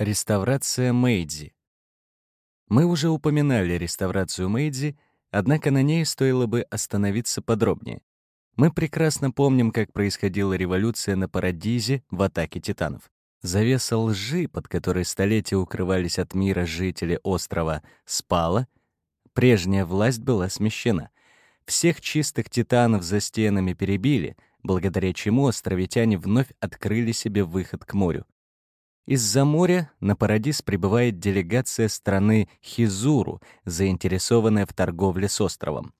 Реставрация Мэйдзи. Мы уже упоминали реставрацию Мэйдзи, однако на ней стоило бы остановиться подробнее. Мы прекрасно помним, как происходила революция на Парадизе в атаке титанов. Завеса лжи, под которой столетия укрывались от мира жители острова, спала, прежняя власть была смещена. Всех чистых титанов за стенами перебили, благодаря чему островитяне вновь открыли себе выход к морю. Из-за моря на Парадис прибывает делегация страны Хизуру, заинтересованная в торговле с островом.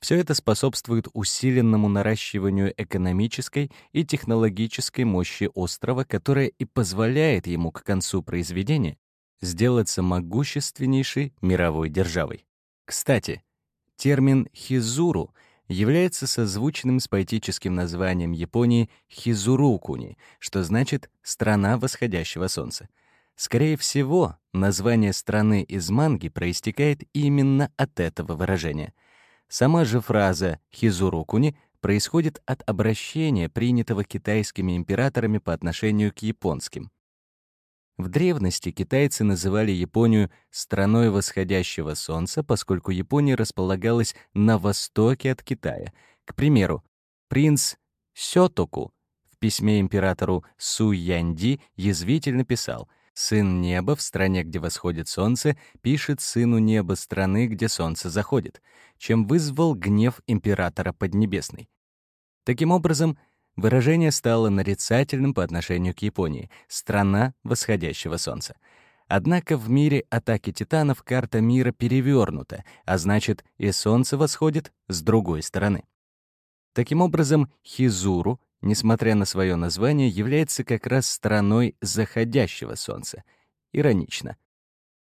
Все это способствует усиленному наращиванию экономической и технологической мощи острова, которая и позволяет ему к концу произведения сделаться могущественнейшей мировой державой. Кстати, термин «хизуру» является созвучным с поэтическим названием Японии Хизурукуни, что значит «страна восходящего солнца». Скорее всего, название страны из манги проистекает именно от этого выражения. Сама же фраза «хизурукуни» происходит от обращения, принятого китайскими императорами по отношению к японским. В древности китайцы называли Японию страной восходящего солнца, поскольку Япония располагалась на востоке от Китая. К примеру, принц Сётоку в письме императору Су Янди язвительно писал «Сын неба в стране, где восходит солнце, пишет сыну неба страны, где солнце заходит», чем вызвал гнев императора Поднебесной. Таким образом, Выражение стало нарицательным по отношению к Японии — страна восходящего солнца. Однако в мире атаки титанов карта мира перевернута, а значит, и солнце восходит с другой стороны. Таким образом, Хизуру, несмотря на свое название, является как раз страной заходящего солнца. Иронично.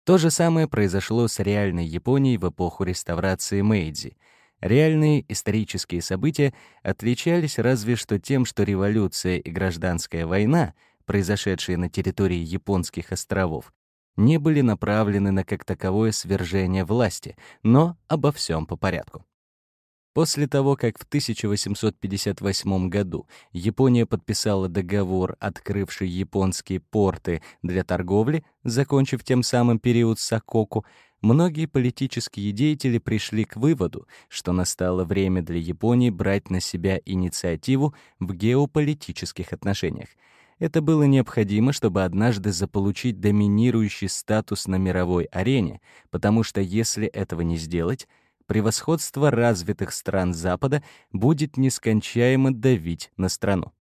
То же самое произошло с реальной Японией в эпоху реставрации Мэйдзи — Реальные исторические события отличались разве что тем, что революция и гражданская война, произошедшие на территории японских островов, не были направлены на как таковое свержение власти, но обо всем по порядку. После того, как в 1858 году Япония подписала договор, открывший японские порты для торговли, закончив тем самым период Сакоку, Многие политические деятели пришли к выводу, что настало время для Японии брать на себя инициативу в геополитических отношениях. Это было необходимо, чтобы однажды заполучить доминирующий статус на мировой арене, потому что если этого не сделать, превосходство развитых стран Запада будет нескончаемо давить на страну.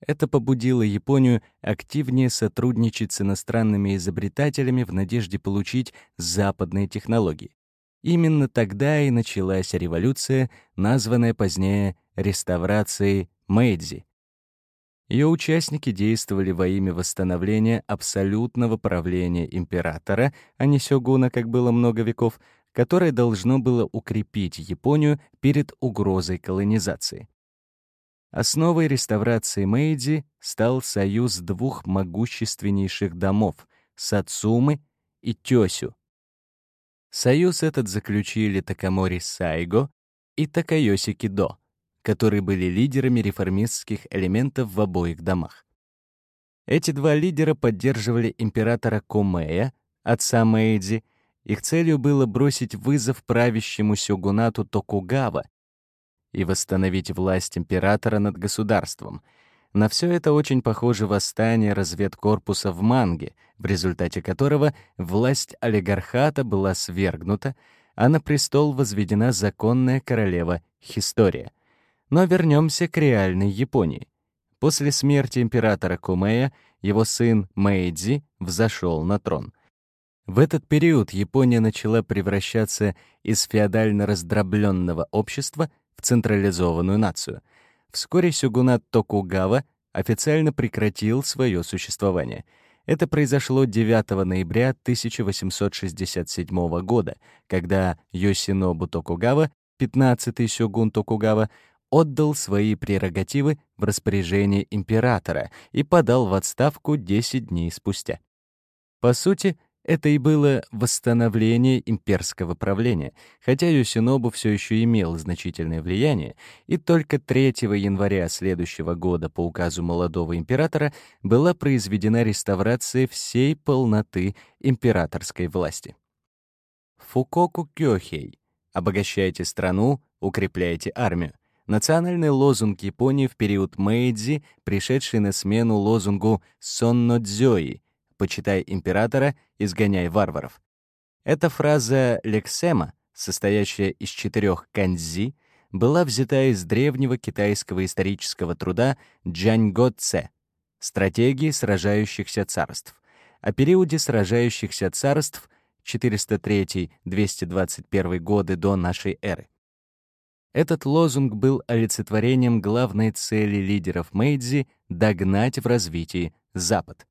Это побудило Японию активнее сотрудничать с иностранными изобретателями в надежде получить западные технологии. Именно тогда и началась революция, названная позднее реставрацией Мэйдзи. Ее участники действовали во имя восстановления абсолютного правления императора, а не сёгуна, как было много веков, которое должно было укрепить Японию перед угрозой колонизации. Основой реставрации Мэйдзи стал союз двух могущественнейших домов — Сацумы и Тёсю. Союз этот заключили Такамори Сайго и Такайоси Кидо, которые были лидерами реформистских элементов в обоих домах. Эти два лидера поддерживали императора Комея, отца Мэйдзи, их целью было бросить вызов правящему сёгунату Токугава и восстановить власть императора над государством. На все это очень похоже восстание разведкорпуса в Манге, в результате которого власть олигархата была свергнута, а на престол возведена законная королева Хистория. Но вернемся к реальной Японии. После смерти императора Кумея его сын Мэйдзи взошел на трон. В этот период Япония начала превращаться из феодально раздробленного общества в централизованную нацию. Вскоре сёгунат Токугава официально прекратил свое существование. Это произошло 9 ноября 1867 года, когда Йосинобу Токугава, 15-й сёгун Токугава, отдал свои прерогативы в распоряжение императора и подал в отставку 10 дней спустя. По сути, Это и было восстановление имперского правления, хотя Юсинобу все еще имел значительное влияние, и только 3 января следующего года по указу молодого императора была произведена реставрация всей полноты императорской власти. Фукоку Кёхей. Обогащайте страну, укрепляйте армию. Национальный лозунг Японии в период Мэйдзи, пришедший на смену лозунгу «Соннодзёи» «Почитай императора, изгоняй варваров». Эта фраза лексема, состоящая из четырех канзи, была взята из древнего китайского исторического труда Джаньго Цэ «Стратегии сражающихся царств». О периоде сражающихся царств 403-221 годы до нашей эры. Этот лозунг был олицетворением главной цели лидеров Мэйдзи — догнать в развитии Запад.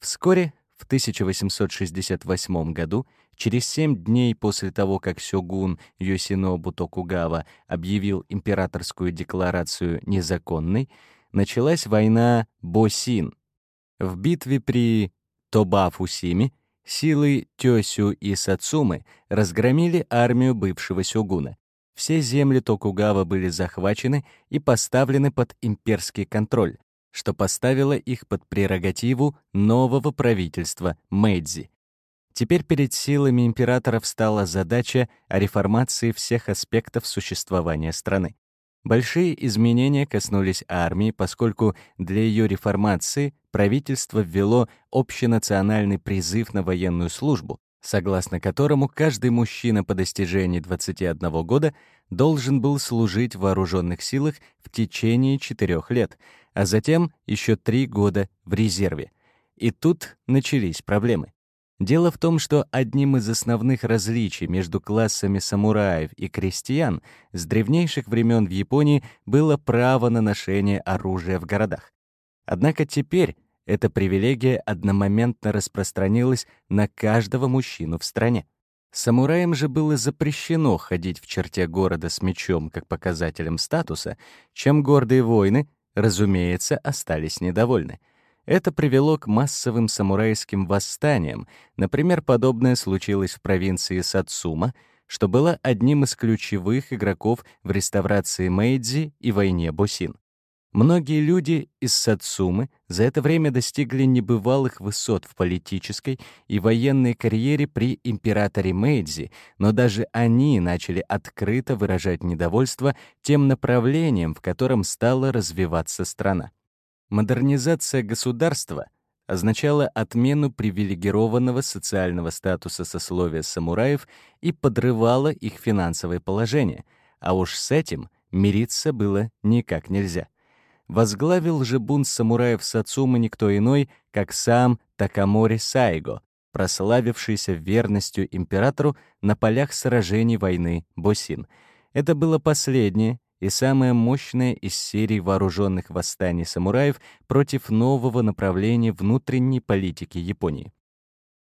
Вскоре, в 1868 году, через семь дней после того, как сёгун Йосинобу Токугава объявил императорскую декларацию незаконной, началась война Босин. В битве при Тобафусиме силы Тёсю и Сацумы разгромили армию бывшего сёгуна. Все земли Токугава были захвачены и поставлены под имперский контроль, что поставило их под прерогативу нового правительства Мэйдзи. Теперь перед силами императора встала задача о реформации всех аспектов существования страны. Большие изменения коснулись армии, поскольку для ее реформации правительство ввело общенациональный призыв на военную службу, согласно которому каждый мужчина по достижении 21 года должен был служить в вооруженных силах в течение четырех лет, а затем еще три года в резерве. И тут начались проблемы. Дело в том, что одним из основных различий между классами самураев и крестьян с древнейших времен в Японии было право на ношение оружия в городах. Однако теперь эта привилегия одномоментно распространилась на каждого мужчину в стране. Самураям же было запрещено ходить в черте города с мечом как показателем статуса, чем гордые воины, разумеется, остались недовольны. Это привело к массовым самурайским восстаниям. Например, подобное случилось в провинции Сацума, что было одним из ключевых игроков в реставрации Мэйдзи и войне Босин. Многие люди из Сацумы за это время достигли небывалых высот в политической и военной карьере при императоре Мэйдзи, но даже они начали открыто выражать недовольство тем направлением, в котором стала развиваться страна. Модернизация государства означала отмену привилегированного социального статуса сословия самураев и подрывала их финансовое положение, а уж с этим мириться было никак нельзя — Возглавил же бунт самураев Сацумы никто иной, как сам Такамори Сайго, прославившийся верностью императору на полях сражений войны Босин. Это было последнее и самое мощное из серий вооруженных восстаний самураев против нового направления внутренней политики Японии.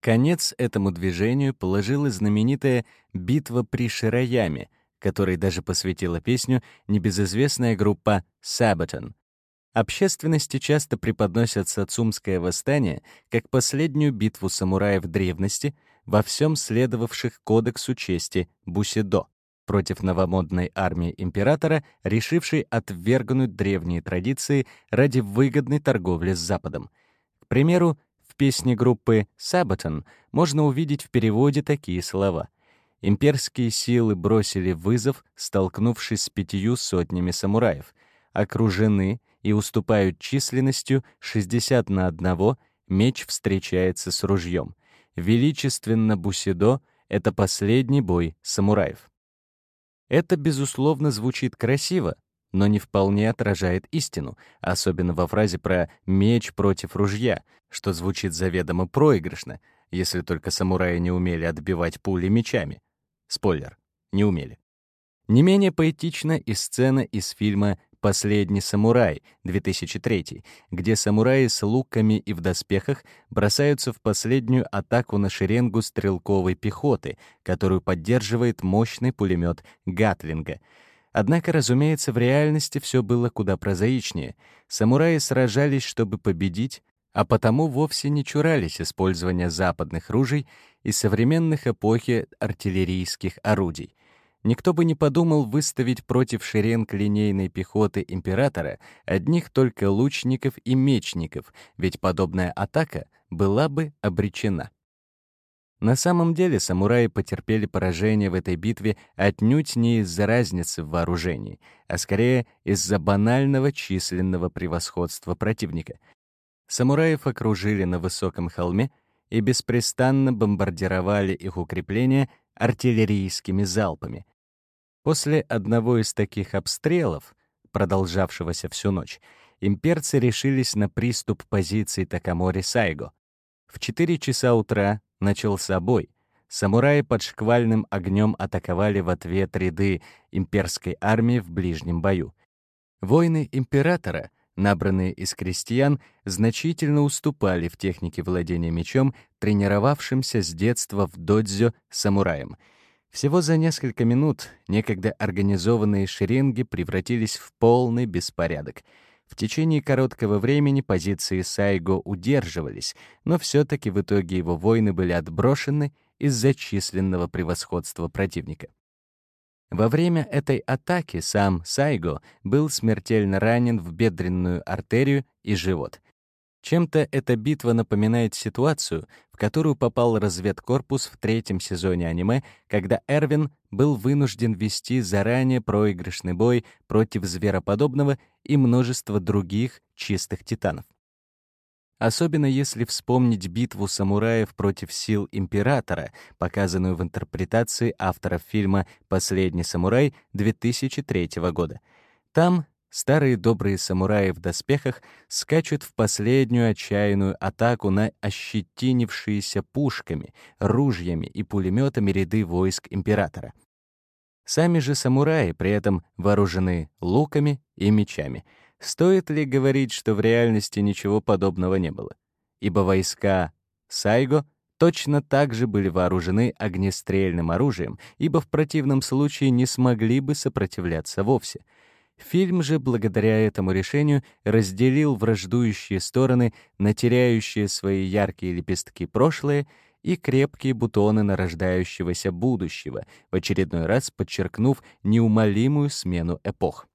Конец этому движению положила знаменитая «Битва при Шираяме», которой даже посвятила песню небезызвестная группа Sabaton. Общественности часто преподносят Сацумское восстание как последнюю битву самураев древности, во всем следовавших кодексу чести Бусидо против новомодной армии императора, решившей отвергнуть древние традиции ради выгодной торговли с Западом. К примеру, в песне группы «Сабатон» можно увидеть в переводе такие слова. Имперские силы бросили вызов, столкнувшись с пятью сотнями самураев, окружены и уступают численностью 60 на одного, меч встречается с ружьем. Величественно Бусидо — это последний бой самураев. Это, безусловно, звучит красиво, но не вполне отражает истину, особенно во фразе про «меч против ружья», что звучит заведомо проигрышно, если только самураи не умели отбивать пули мечами. Спойлер — не умели. Не менее поэтична и сцена из фильма «Последний самурай» 2003, где самураи с луками и в доспехах бросаются в последнюю атаку на шеренгу стрелковой пехоты, которую поддерживает мощный пулемет Гатлинга. Однако, разумеется, в реальности все было куда прозаичнее. Самураи сражались, чтобы победить, а потому вовсе не чурались использования западных ружей и современных эпохи артиллерийских орудий. Никто бы не подумал выставить против шеренг линейной пехоты императора одних только лучников и мечников, ведь подобная атака была бы обречена. На самом деле самураи потерпели поражение в этой битве отнюдь не из-за разницы в вооружении, а скорее из-за банального численного превосходства противника. Самураев окружили на высоком холме и беспрестанно бомбардировали их укрепления артиллерийскими залпами. После одного из таких обстрелов, продолжавшегося всю ночь, имперцы решились на приступ позиций Такамори-Сайго. В 4 часа утра начался бой. Самураи под шквальным огнем атаковали в ответ ряды имперской армии в ближнем бою. Воины императора, набранные из крестьян, значительно уступали в технике владения мечом тренировавшимся с детства в додзё самураям. Всего за несколько минут некогда организованные шеренги превратились в полный беспорядок — в течение короткого времени позиции Сайго удерживались, но все-таки в итоге его войны были отброшены из-за численного превосходства противника. Во время этой атаки сам Сайго был смертельно ранен в бедренную артерию и живот. Чем-то эта битва напоминает ситуацию, которую попал разведкорпус в третьем сезоне аниме, когда Эрвин был вынужден вести заранее проигрышный бой против звероподобного и множества других чистых титанов. Особенно если вспомнить битву самураев против сил императора, показанную в интерпретации авторов фильма «Последний самурай» 2003 года. Там Старые добрые самураи в доспехах скачут в последнюю отчаянную атаку на ощетинившиеся пушками, ружьями и пулеметами ряды войск императора. Сами же самураи при этом вооружены луками и мечами. Стоит ли говорить, что в реальности ничего подобного не было? Ибо войска Сайго точно так же были вооружены огнестрельным оружием, ибо в противном случае не смогли бы сопротивляться вовсе — Фильм же, благодаря этому решению, разделил враждующие стороны на теряющие свои яркие лепестки прошлое и крепкие бутоны нарождающегося будущего, в очередной раз подчеркнув неумолимую смену эпох.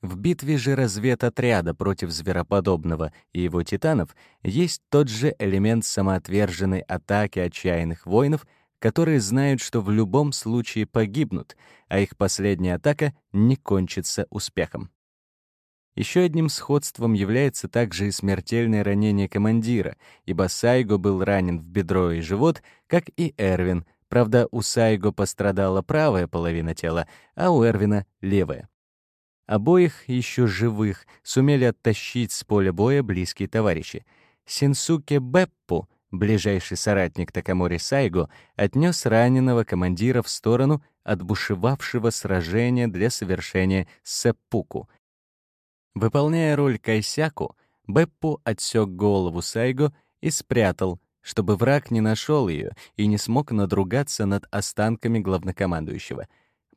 В битве же разведотряда против звероподобного и его титанов есть тот же элемент самоотверженной атаки отчаянных воинов — которые знают, что в любом случае погибнут, а их последняя атака не кончится успехом. Еще одним сходством является также и смертельное ранение командира, ибо Сайго был ранен в бедро и живот, как и Эрвин. Правда, у Сайго пострадала правая половина тела, а у Эрвина — левая. Обоих еще живых сумели оттащить с поля боя близкие товарищи. Синсуке Беппу Ближайший соратник Такамори Сайго отнес раненого командира в сторону от бушевавшего сражения для совершения сэппуку. Выполняя роль Кайсяку, Беппу отсек голову Сайго и спрятал, чтобы враг не нашел ее и не смог надругаться над останками главнокомандующего.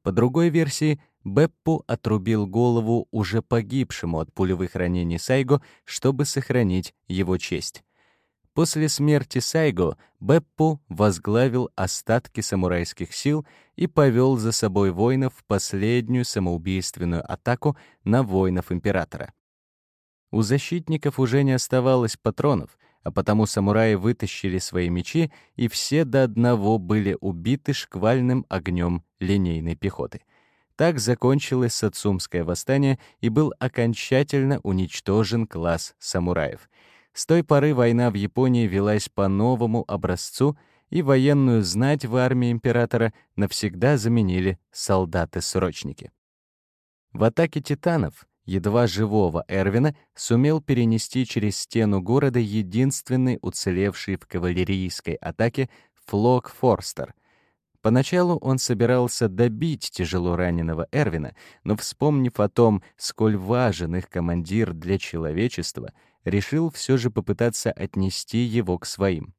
По другой версии, Беппу отрубил голову уже погибшему от пулевых ранений Сайго, чтобы сохранить его честь. После смерти Сайго Беппу возглавил остатки самурайских сил и повел за собой воинов в последнюю самоубийственную атаку на воинов императора. У защитников уже не оставалось патронов, а потому самураи вытащили свои мечи, и все до одного были убиты шквальным огнем линейной пехоты. Так закончилось Сацумское восстание и был окончательно уничтожен класс самураев — с той поры война в Японии велась по новому образцу, и военную знать в армии императора навсегда заменили солдаты-срочники. В атаке титанов едва живого Эрвина сумел перенести через стену города единственный уцелевший в кавалерийской атаке Флок Форстер. Поначалу он собирался добить тяжело раненого Эрвина, но, вспомнив о том, сколь важен их командир для человечества — решил все же попытаться отнести его к своим.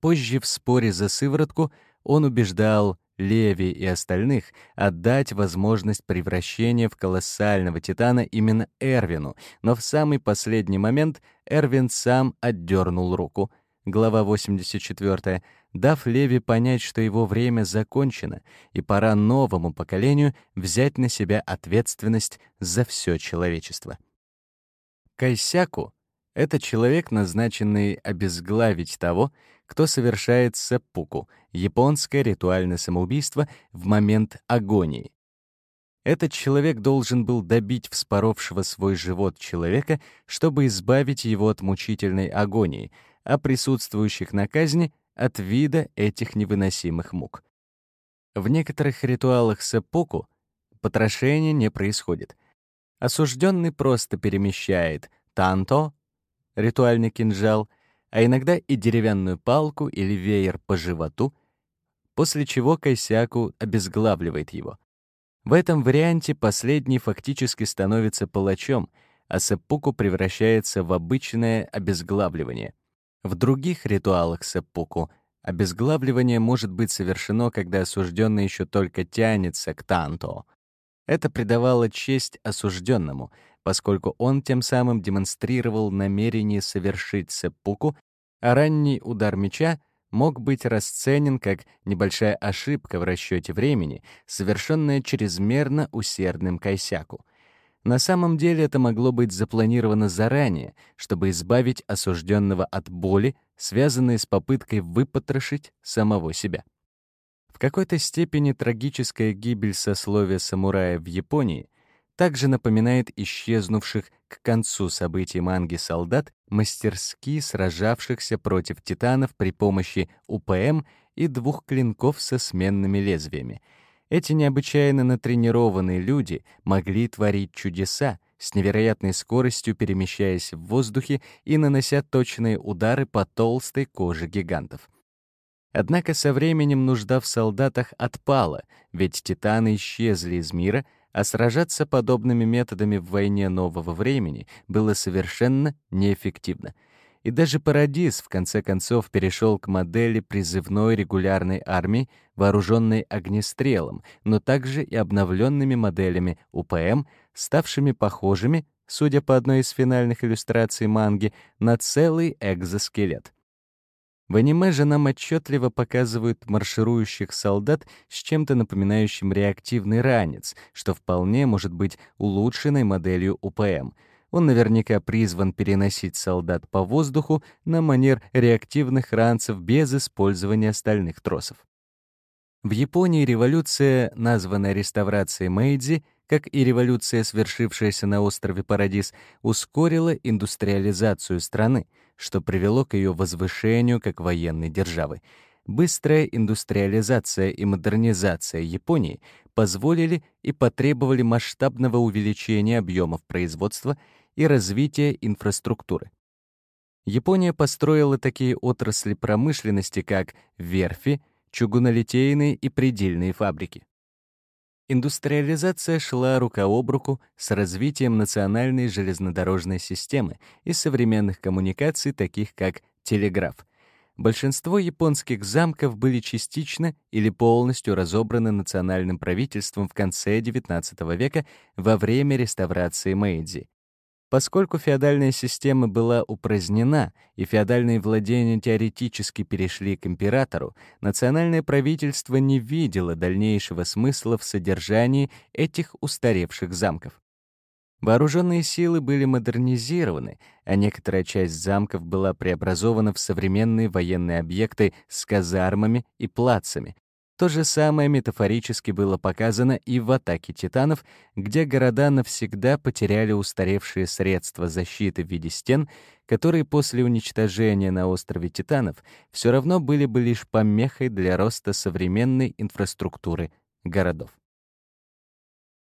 Позже в споре за сыворотку он убеждал Леви и остальных отдать возможность превращения в колоссального титана именно Эрвину, но в самый последний момент Эрвин сам отдернул руку. Глава 84 дав Леви понять, что его время закончено, и пора новому поколению взять на себя ответственность за все человечество. Кайсяку — это человек, назначенный обезглавить того, кто совершает сеппуку — японское ритуальное самоубийство в момент агонии. Этот человек должен был добить вспоровшего свой живот человека, чтобы избавить его от мучительной агонии, а присутствующих на казни от вида этих невыносимых мук. В некоторых ритуалах сэппуку потрошение не происходит. Осужденный просто перемещает танто, ритуальный кинжал, а иногда и деревянную палку или веер по животу, после чего Кайсяку обезглавливает его. В этом варианте последний фактически становится палачом, а сэппуку превращается в обычное обезглавливание. В других ритуалах сэппуку обезглавливание может быть совершено, когда осужденный еще только тянется к танто. Это придавало честь осужденному, поскольку он тем самым демонстрировал намерение совершить сэппуку, а ранний удар меча мог быть расценен как небольшая ошибка в расчете времени, совершенная чрезмерно усердным кайсяку — на самом деле это могло быть запланировано заранее, чтобы избавить осужденного от боли, связанной с попыткой выпотрошить самого себя. В какой-то степени трагическая гибель сословия самурая в Японии также напоминает исчезнувших к концу событий манги солдат, мастерски сражавшихся против титанов при помощи УПМ и двух клинков со сменными лезвиями — эти необычайно натренированные люди могли творить чудеса, с невероятной скоростью перемещаясь в воздухе и нанося точные удары по толстой коже гигантов. Однако со временем нужда в солдатах отпала, ведь титаны исчезли из мира, а сражаться подобными методами в войне нового времени было совершенно неэффективно — и даже Парадис в конце концов перешел к модели призывной регулярной армии, вооруженной огнестрелом, но также и обновленными моделями УПМ, ставшими похожими, судя по одной из финальных иллюстраций манги, на целый экзоскелет. В аниме же нам отчетливо показывают марширующих солдат с чем-то напоминающим реактивный ранец, что вполне может быть улучшенной моделью УПМ — он наверняка призван переносить солдат по воздуху на манер реактивных ранцев без использования стальных тросов. В Японии революция, названная реставрацией Мэйдзи, как и революция, свершившаяся на острове Парадис, ускорила индустриализацию страны, что привело к ее возвышению как военной державы. Быстрая индустриализация и модернизация Японии позволили и потребовали масштабного увеличения объемов производства и развития инфраструктуры. Япония построила такие отрасли промышленности, как верфи, чугунолитейные и предельные фабрики. Индустриализация шла рука об руку с развитием национальной железнодорожной системы и современных коммуникаций, таких как телеграф. Большинство японских замков были частично или полностью разобраны национальным правительством в конце XIX века во время реставрации Мэйдзи. Поскольку феодальная система была упразднена и феодальные владения теоретически перешли к императору, национальное правительство не видело дальнейшего смысла в содержании этих устаревших замков. Вооруженные силы были модернизированы, а некоторая часть замков была преобразована в современные военные объекты с казармами и плацами, то же самое метафорически было показано и в атаке титанов, где города навсегда потеряли устаревшие средства защиты в виде стен, которые после уничтожения на острове титанов все равно были бы лишь помехой для роста современной инфраструктуры городов.